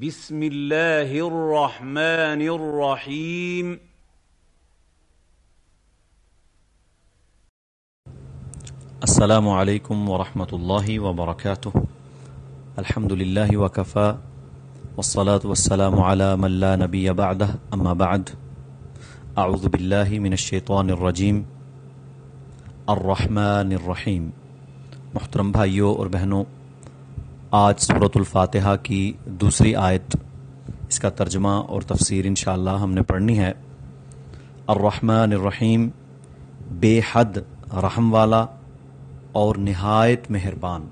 بسم الله الرحمن الرحيم السلام علیکم ورحمۃ اللہ وبرکاتہ۔ الحمد للہ وکفا، والصلاة والسلام على من لا نبی بعدہ اما بعد۔ اعوذ باللہ من الشیطان الرجیم۔ الرحمن الرحیم۔ محترم بھائیوں اور بہنوں آج صورت الفاتحہ کی دوسری آیت، اس کا ترجمہ اور تفسیر انشاءاللہ ہم نے پڑھنی ہے۔ الرحمن الرحیم، بے حد رحم والا اور نہایت مہربان۔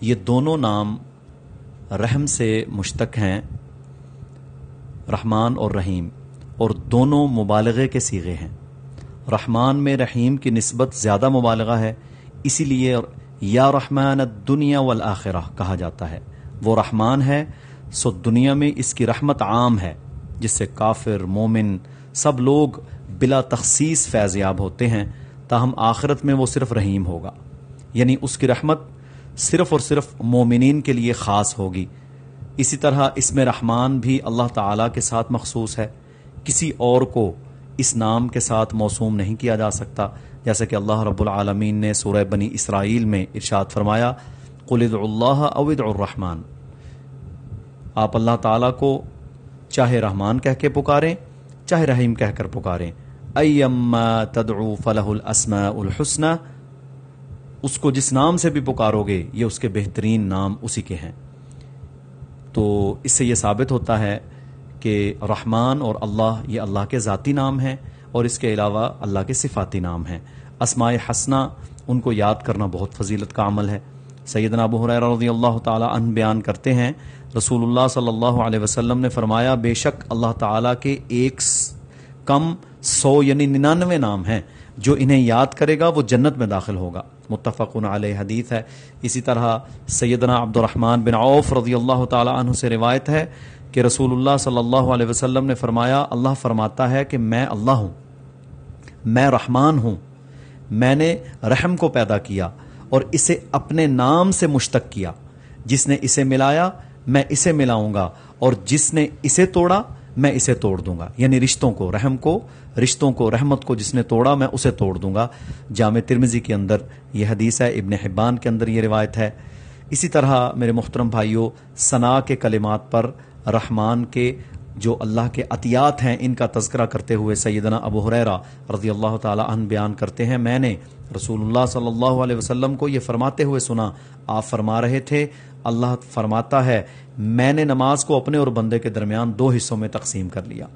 یہ دونوں نام رحم سے مشتق ہیں، رحمان اور رحیم، اور دونوں مبالغے کے سیغے ہیں۔ رحمان میں رحیم کی نسبت زیادہ مبالغہ ہے، اسی لیے یا رحمان دنیا والآخرہ کہا جاتا ہے۔ وہ رحمان ہے، سو دنیا میں اس کی رحمت عام ہے، جس سے کافر، مومن سب لوگ بلا تخصیص فیضیاب ہوتے ہیں، تاہم آخرت میں وہ صرف رحیم ہوگا۔ یعنی اس کی رحمت صرف اور صرف مومنین کے لیے خاص ہوگی۔ اسی طرح اس میں رحمان بھی اللہ تعالی کے ساتھ مخصوص ہے۔ کسی اور کو اس نام کے ساتھ موسوم نہیں کیا جا سکتا۔ جیسا کہ اللہ رب العالمین نے سورہ بنی اسرائیل میں ارشاد فرمایا قلد اللہ اود الرحمان آپ اللہ تعالیٰ کو چاہے رحمان کہہ کے پکاریں، چاہے رحیم کہہ کر پکاریں۔ ایما تدعو فلح الاسماء الحسن۔ اس کو جس نام سے بھی پکارو گے، یہ اس کے بہترین نام اسی کے ہیں۔ تو اس سے یہ ثابت ہوتا ہے کہ رحمان اور اللہ یہ اللہ کے ذاتی نام ہیں اور اس کے علاوہ اللہ کے صفاتی نام ہیں۔ اسماء حسنہ، ان کو یاد کرنا بہت فضیلت کا عمل ہے۔ سیدنا ابو حریر رضی اللہ تعالی عنہ بیان کرتے ہیں، رسول اللہ صلی اللہ علیہ وسلم نے فرمایا، بے شک اللہ تعالیٰ کے ایک کم سو یعنی ننانوے نام ہیں، جو انہیں یاد کرے گا، وہ جنت میں داخل ہوگا۔ متفق علیہ حدیث ہے۔ اسی طرح سیدنا عبد الرحمن بن عوف رضی اللہ تعالی عنہ سے روایت ہے کہ رسول اللہ صلی اللہ علیہ وسلم نے فرمایا، اللہ فرماتا ہے کہ میں اللہ ہوں، میں رحمان ہوں، میں نے رحم کو پیدا کیا اور اسے اپنے نام سے مشتق کیا۔ جس نے اسے ملایا، میں اسے ملاؤں گا اور جس نے اسے توڑا میں اسے توڑ دوں گا۔ یعنی رشتوں کو، رحم کو، رشتوں کو، رحمت کو جس نے توڑا میں اسے توڑ دوں گا۔ جامع ترمزی کے اندر یہ حدیث ہے، ابن حبان کے اندر یہ روایت ہے۔ اسی طرح میرے محترم بھائیوں ثنا کے کلمات پر رحمان کے جو اللہ کے عطیات ہیں، ان کا تذکرہ کرتے ہوئے سیدنا ابو حریرہ رضی اللہ تعالی عنہ بیان کرتے ہیں۔ میں نے رسول اللہ صلی اللہ علیہ وسلم کو یہ فرماتے ہوئے سنا، آپ فرما رہے تھے، اللہ فرماتا ہے، میں نے نماز کو اپنے اور بندے کے درمیان دو حصوں میں تقسیم کر لیا۔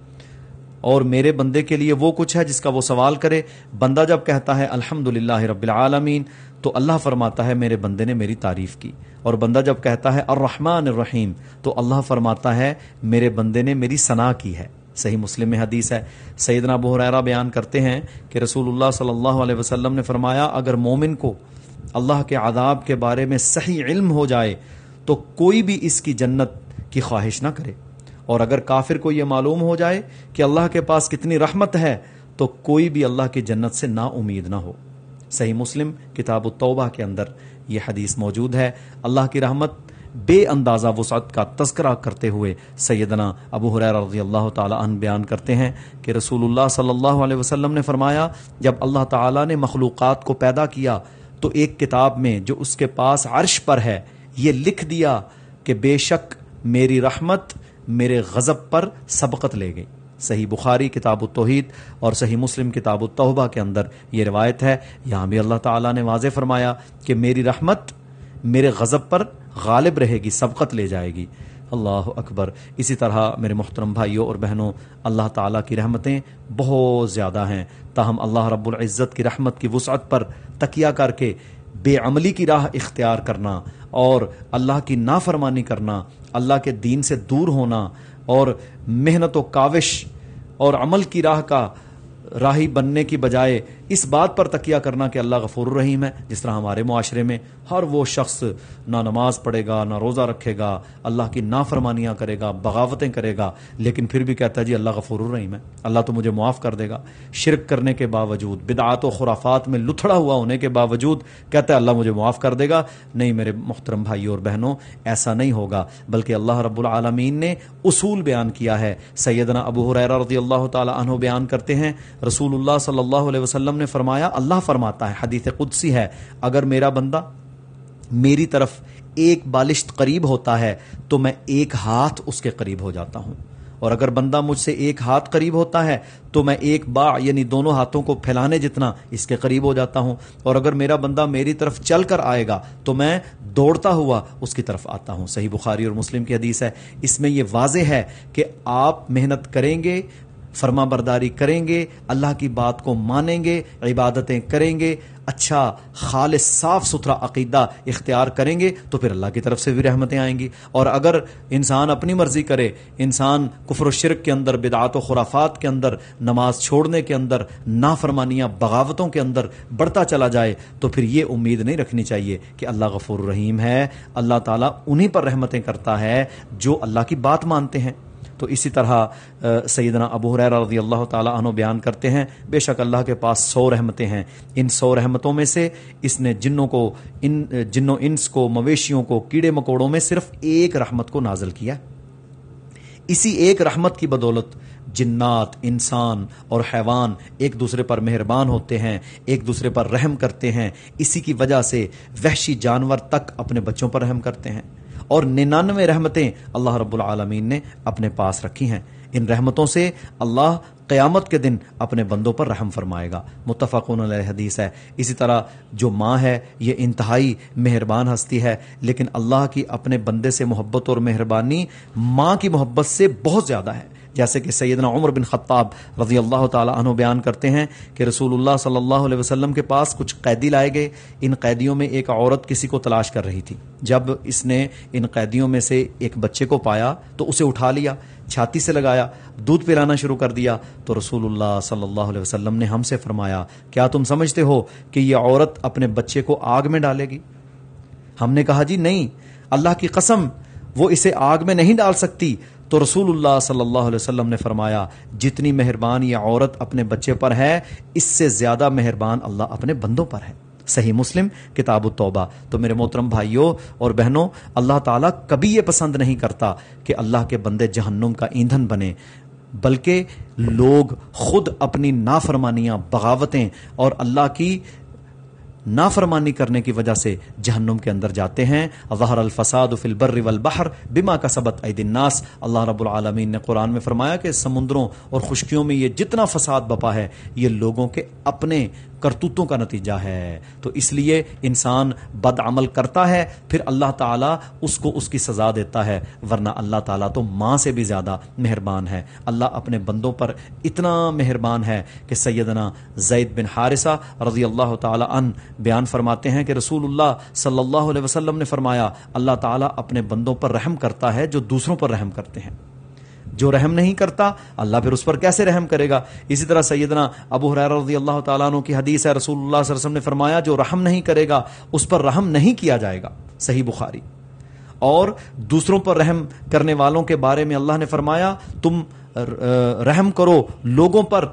اور میرے بندے کے لیے وہ کچھ ہے جس کا وہ سوال کرے۔ بندہ جب کہتا ہے الحمد رب العالمین، تو اللہ فرماتا ہے میرے بندے نے میری تعریف کی۔ اور بندہ جب کہتا ہے الرحمن الرحیم، تو اللہ فرماتا ہے میرے بندے نے میری ثنا کی ہے۔ صحیح مسلم میں حدیث ہے۔ سیدنا ابو حریرہ بیان کرتے ہیں کہ رسول اللہ صلی اللہ علیہ وسلم نے فرمایا، اگر مومن کو اللہ کے عذاب کے بارے میں صحیح علم ہو جائے، تو کوئی بھی اس کی جنت کی خواہش نہ کرے۔ اور اگر کافر کو یہ معلوم ہو جائے کہ اللہ کے پاس کتنی رحمت ہے، تو کوئی بھی اللہ کی جنت سے نا امید نہ ہو۔ صحیح مسلم، کتاب التوبہ کے اندر یہ حدیث موجود ہے۔ اللہ کی رحمت بے اندازہ وسعت کا تذکرہ کرتے ہوئے سیدنا ابو حریر رضی اللہ تعالی عنہ بیان کرتے ہیں کہ رسول اللہ صلی اللہ علیہ وسلم نے فرمایا، جب اللہ تعالی نے مخلوقات کو پیدا کیا، تو ایک کتاب میں جو اس کے پاس عرش پر ہے، یہ لکھ دیا کہ بے شک میری رحمت میرے غضب پر سبقت لے گئی۔ صحیح بخاری کتاب التوحید اور صحیح مسلم کتاب التوبہ کے اندر یہ روایت ہے۔ یہاں بھی اللہ تعالیٰ نے واضح فرمایا کہ میری رحمت میرے غضب پر غالب رہے گی، سبقت لے جائے گی۔ اللہ اکبر۔ اسی طرح میرے محترم بھائیوں اور بہنوں، اللہ تعالیٰ کی رحمتیں بہت زیادہ ہیں۔ تاہم اللہ رب العزت کی رحمت کی وسعت پر تکیہ کر کے بے عملی کی راہ اختیار کرنا اور اللہ کی نافرمانی کرنا، اللہ کے دین سے دور ہونا اور محنت و کاوش اور عمل کی راہ کا راہی بننے کی بجائے اس بات پر تکیہ کرنا کہ اللہ غفور الرحیم ہے۔ جس طرح ہمارے معاشرے میں ہر وہ شخص نہ نماز پڑھے گا، نہ روزہ رکھے گا، اللہ کی نافرمانیاں کرے گا، بغاوتیں کرے گا، لیکن پھر بھی کہتا ہے جی اللہ غفور الرحیم ہے۔ اللہ تو مجھے معاف کر دے گا۔ شرک کرنے کے باوجود، بدعات و خرافات میں لتھڑا ہوا ہونے کے باوجود کہتا ہے، اللہ مجھے معاف کر دے گا۔ نہیں میرے محترم بھائی اور بہنوں، ایسا نہیں ہوگا، بلکہ اللہ رب العالمین نے اصول بیان کیا ہے۔ سیدنا ابو حریرہ رضی اللہ تعالی عنہ بیان کرتے ہیں رسول اللہ صلی اللہ علیہ وسلم نے فرمایا، اللہ فرماتا ہے، حدیث قدسی ہے، اگر میرا بندہ میری طرف ایک بالشت قریب ہوتا ہے، تو میں ایک ہاتھ اس کے قریب ہو جاتا ہوں۔ اور اگر بندہ مجھ سے ایک ہاتھ قریب ہوتا ہے، تو میں ایک با یعنی دونوں ہاتھوں کو پھیلانے جتنا اس کے قریب ہو جاتا ہوں۔ اور اگر میرا بندہ میری طرف چل کر آئے گا، تو میں دوڑتا ہوا اس کی طرف آتا ہوں۔ صحیح بخاری اور مسلم کی حدیث ہے۔ اس میں یہ واضح ہے کہ آپ محنت کریں گے فرما برداری کریں گے، اللہ کی بات کو مانیں گے، عبادتیں کریں گے اچھا خالص، صاف ستھرا عقیدہ اختیار کریں گے، تو پھر اللہ کی طرف سے بھی رحمتیں آئیں گی۔ اور اگر انسان اپنی مرضی کرے، انسان کفر و شرک کے اندر، بدعات و خرافات کے اندر، نماز چھوڑنے کے اندر، نافرمانیاں، بغاوتوں کے اندر بڑھتا چلا جائے، تو پھر یہ امید نہیں رکھنی چاہیے کہ اللہ غفور الرحیم ہے۔ اللہ تعالیٰ انہی پر رحمتیں کرتا ہے جو اللہ کی بات مانتے ہیں۔ تو اسی طرح سیدنا ابو حریر رضی اللہ تعالیٰ عنہ بیان کرتے ہیں، بے شک اللہ کے پاس سو رحمتیں ہیں۔ ان سو رحمتوں میں سے اس نے جنوں کو، ان، جنوں انس کو، مویشیوں کو، کیڑے مکوڑوں میں صرف ایک رحمت کو نازل کیا۔ اسی ایک رحمت کی بدولت جنات، انسان اور حیوان ایک دوسرے پر مہربان ہوتے ہیں، ایک دوسرے پر رحم کرتے ہیں۔ اسی کی وجہ سے وحشی جانور تک اپنے بچوں پر رحم کرتے ہیں۔ اور ننانوے رحمتیں اللہ رب العالمین نے اپنے پاس رکھی ہیں۔ ان رحمتوں سے اللہ قیامت کے دن اپنے بندوں پر رحم فرمائے گا۔ متفقن علیہ حدیث ہے۔ اسی طرح جو ماں ہے، یہ انتہائی مہربان ہستی ہے، لیکن اللہ کی اپنے بندے سے محبت اور مہربانی ماں کی محبت سے بہت زیادہ ہے۔ جیسے کہ سیدنا عمر بن خطاب رضی اللہ تعالی عنہ بیان کرتے ہیں کہ رسول اللہ صلی اللہ علیہ وسلم کے پاس کچھ قیدی لائے گئے۔ ان قیدیوں میں ایک عورت کسی کو تلاش کر رہی تھی۔ جب اس نے ان قیدیوں میں سے ایک بچے کو پایا تو اسے اٹھا لیا، چھاتی سے لگایا، دودھ پلانا شروع کر دیا۔ تو رسول اللہ صلی اللہ علیہ وسلم نے ہم سے فرمایا، کیا تم سمجھتے ہو کہ یہ عورت اپنے بچے کو آگ میں ڈالے گی؟ ہم نے کہا جی نہیں، اللہ کی قسم، وہ اسے آگ میں نہیں ڈال سکتی۔ تو رسول اللہ صلی اللہ علیہ وسلم نے فرمایا، جتنی مہربان یہ عورت اپنے بچے پر ہے، اس سے زیادہ مہربان اللہ اپنے بندوں پر ہے۔ صحیح مسلم، کتاب التوبہ۔ تو میرے محترم بھائیوں اور بہنوں، اللہ تعالیٰ کبھی یہ پسند نہیں کرتا کہ اللہ کے بندے جہنم کا ایندھن بنے، بلکہ لوگ خود اپنی نافرمانیاں، بغاوتیں اور اللہ کی نافرمانی کرنے کی وجہ سے جہنم کے اندر جاتے ہیں. ظہر الفساد فی البر والبحر بما کا سبت عید الناس. اللہ رب العالمین نے قرآن میں فرمایا کہ سمندروں اور خشکیوں میں یہ جتنا فساد بپا ہے، یہ لوگوں کے اپنے کرتوتوں کا نتیجہ ہے۔ تو اس لیے انسان بد عمل کرتا ہے، پھر اللہ تعالیٰ اس کو اس کی سزا دیتا ہے، ورنہ اللہ تعالیٰ تو ماں سے بھی زیادہ مہربان ہے۔ اللہ اپنے بندوں پر اتنا مہربان ہے کہ سیدنا زید بن حارثہ رضی اللہ تعالیٰ ان بیان فرماتے ہیں کہ رسول اللہ صلی اللہ علیہ وسلم نے فرمایا، اللہ تعالیٰ اپنے بندوں پر رحم کرتا ہے جو دوسروں پر رحم کرتے ہیں۔ جو رحم نہیں کرتا، اللہ پھر اس پر کیسے رحم کرے گا؟ اسی طرح سیدنا ابو حریر رضی اللہ تعالیٰ عنہ کی حدیث ہے، رسول اللہ صلی اللہ علیہ وسلم نے فرمایا، جو رحم نہیں کرے گا، اس پر رحم نہیں کیا جائے گا۔ صحیح بخاری۔ اور دوسروں پر رحم کرنے والوں کے بارے میں اللہ نے فرمایا، تم رحم کرو لوگوں پر۔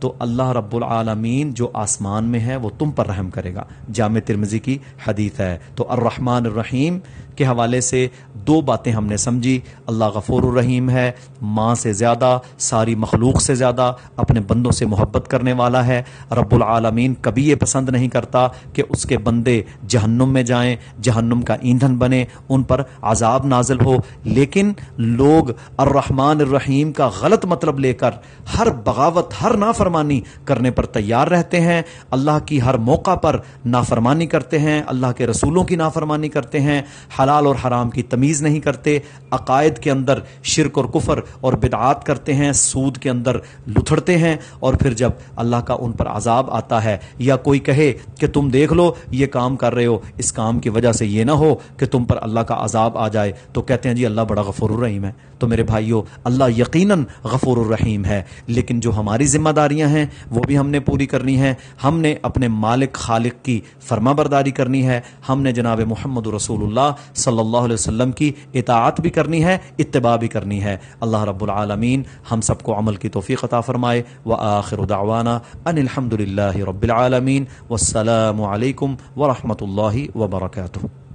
تو اللہ رب العالمین جو آسمان میں ہے، وہ تم پر رحم کرے گا۔ جامع ترمزی کی حدیث ہے۔ تو الرحمن الرحیم کے حوالے سے دو باتیں ہم نے سمجھی۔ اللہ غفور الرحیم ہے، ماں سے زیادہ، ساری مخلوق سے زیادہ، اپنے بندوں سے محبت کرنے والا ہے۔ رب العالمین کبھی یہ پسند نہیں کرتا کہ اس کے بندے جہنم میں جائیں، جہنم کا ایندھن بنے، ان پر عذاب نازل ہو۔ لیکن لوگ الرحمن الرحیم کا غلط مطلب لے کر ہر بغاوت، ہر نافرمانی کرنے پر تیار رہتے ہیں۔ اللہ کی ہر موقع پر نافرمانی کرتے ہیں، اللہ کے رسولوں کی نافرمانی کرتے ہیں۔ حلال اور حرام کی تمیز نہیں کرتے، عقائد کے اندر شرک اور کفر اور بدعات کرتے ہیں، سود کے اندر لتھڑتے ہیں اور پھر جب اللہ کا ان پر عذاب آتا ہے یا کوئی کہے کہ تم دیکھ لو، یہ کام کر رہے ہو، اس کام کی وجہ سے یہ نہ ہو کہ تم پر اللہ کا عذاب آ جائے، تو کہتے ہیں جی اللہ بڑا غفور الرحیم ہے۔ تو میرے بھائیوں اللہ یقیناً غفور الرحیم ہے، لیکن جو ہماری ذمہ داریاں ہیں، وہ بھی ہم نے پوری کرنی ہیں۔ ہم نے اپنے مالک خالق کی فرما برداری کرنی ہے۔ ہم نے جناب محمد رسول اللہ صلی اللہ علیہ وسلم کی اطاعت بھی کرنی ہے، اتباع بھی کرنی ہے۔ اللہ رب العالمین ہم سب کو عمل کی توفیق عطا فرمائے۔ و آخر دعوانا ان الحمد للہ رب العالمین۔ والسلام علیکم ورحمۃ اللہ وبرکاتہ۔